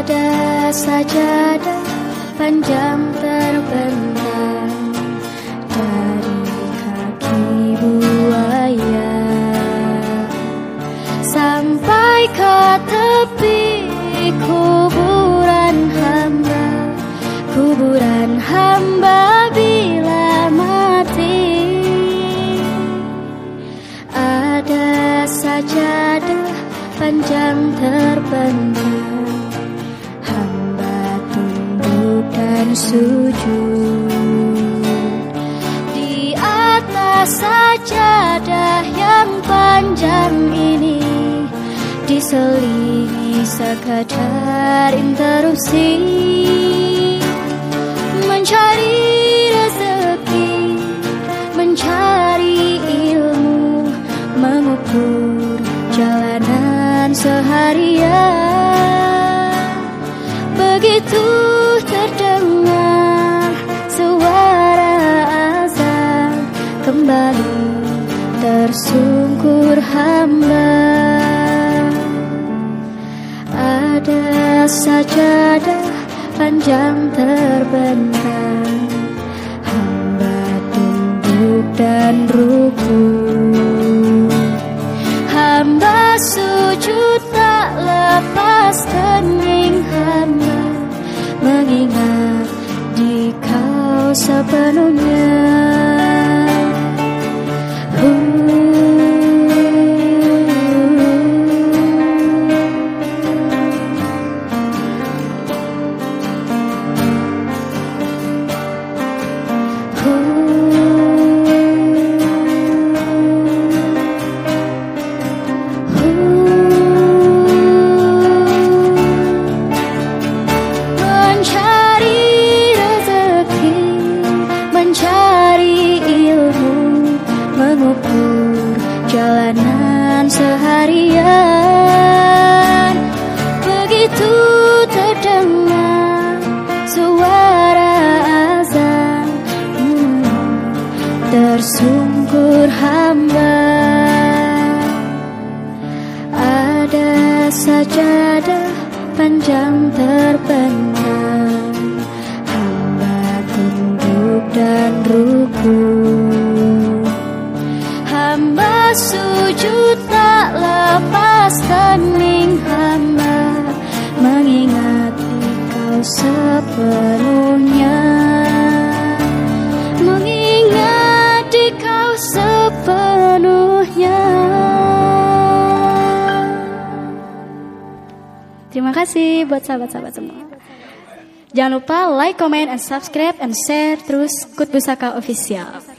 sajadah panjang terbentang dari kaki buaya. Sampai ke tepi kuburan hamba kuburan hamba bila mati. Ada sajadah panjang terbentang sujud. Di atas sajadah yang panjang ini diselingi sekadar interupsi mencari rezeki mencari ilmu mengukur jalanan seharian kembali tersungkur hamba. Ada sajadah panjang terbentang hamba tunduk dan rukun. Hamba sujud tak lepas kening hamba mengingat di kau sepenuhnya seharian. Begitu terdengar suara azan, hmm, tersungkur hamba. Ada sajadah panjang terbentang Hamba tunduk dan rukun Hamba sujud lepas kening hamba Mengingat kau sepenuhnya Mengingat kau sepenuhnya Terima kasih buat sahabat-sahabat semua. Jangan lupa like, comment, and subscribe, and share terus Kut Pusaka Official.